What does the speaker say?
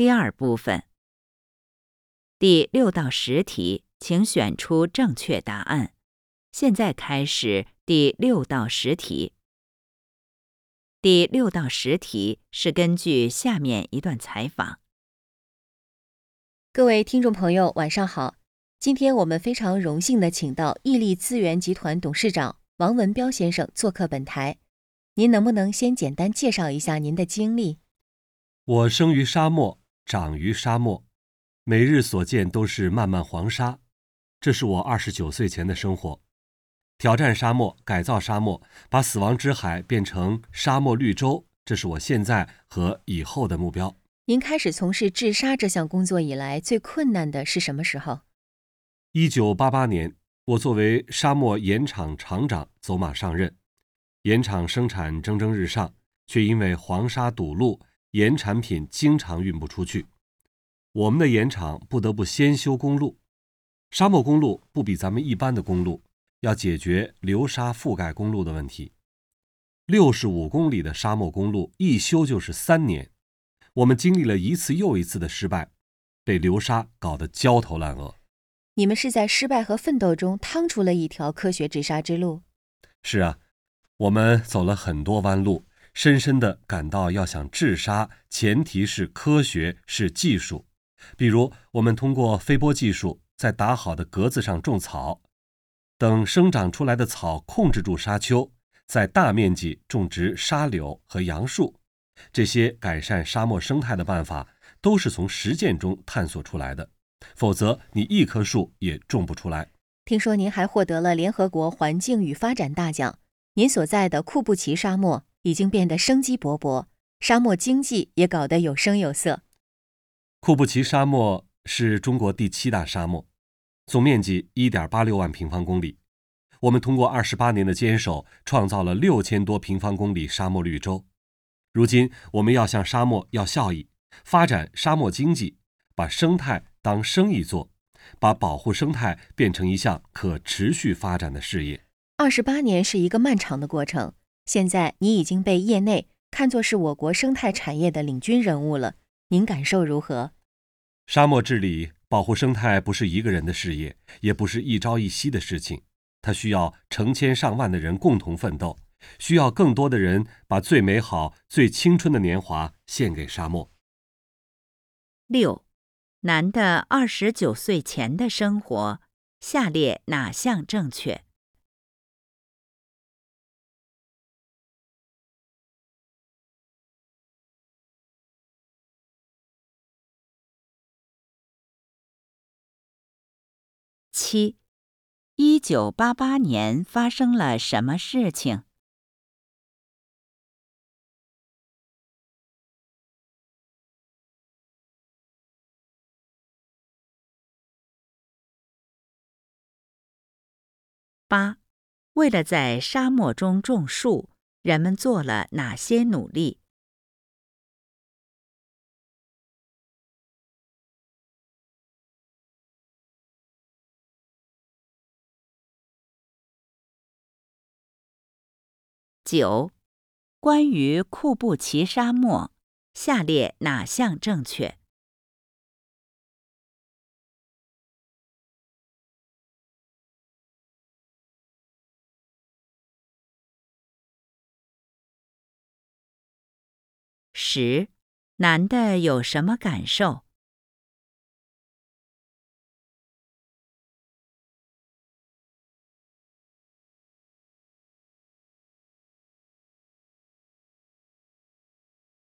第二部分，第六到十题，请选出正确答案。现在开始第六到十题。第六到十题是根据下面一段采访。各位听众朋友，晚上好。今天我们非常荣幸的请到毅力资源集团董事长王文彪先生做客本台。您能不能先简单介绍一下您的经历？我生于沙漠，长于沙漠，每日所见都是漫漫黄沙。这是我二十九岁前的生活。挑战沙漠，改造沙漠，把死亡之海变成沙漠绿洲，这是我现在和以后的目标。您开始从事治沙这项工作以来，最困难的是什么时候？一九八八年，我作为沙漠盐场厂长走马上任，盐场生产蒸蒸日上，却因为黄沙堵路，盐产品经常运不出去。我们的盐厂不得不先修公路。沙漠公路不比咱们一般的公路，要解决流沙覆盖公路的问题。六十五公里的沙漠公路一修就是三年，我们经历了一次又一次的失败，被流沙搞得焦头烂额。你们是在失败和奋斗中趟出了一条科学治沙之路。是啊，我们走了很多弯路，深深地感到要想治沙，前提是科学是技术。比如，我们通过飞播技术，在打好的格子上种草，等生长出来的草控制住沙丘，在大面积种植沙柳和杨树。这些改善沙漠生态的办法，都是从实践中探索出来的。否则，你一棵树也种不出来。听说您还获得了联合国环境与发展大奖。您所在的库布齐沙漠已经变得生机勃勃，沙漠经济也搞得有声有色。库布齐沙漠是中国第七大沙漠，总面积一点八六万平方公里。我们通过二十八年的坚守，创造了六千多平方公里沙漠绿洲。如今，我们要向沙漠要效益，发展沙漠经济，把生态。当生意做，把保护生态变成一项可持续发展的事业。二十八年是一个漫长的过程，现在你已经被业内看作是我国生态产业的领军人物了，您感受如何？沙漠治理、保护生态不是一个人的事业，也不是一朝一夕的事情，它需要成千上万的人共同奋斗，需要更多的人把最美好、最青春的年华献给沙漠。六。男的二十九岁前的生活，下列哪项正确？七，一九八八年发生了什么事情？八，为了在沙漠中种树，人们做了哪些努力？九，关于库布齐沙漠，下列哪项正确？十，男的有什么感受？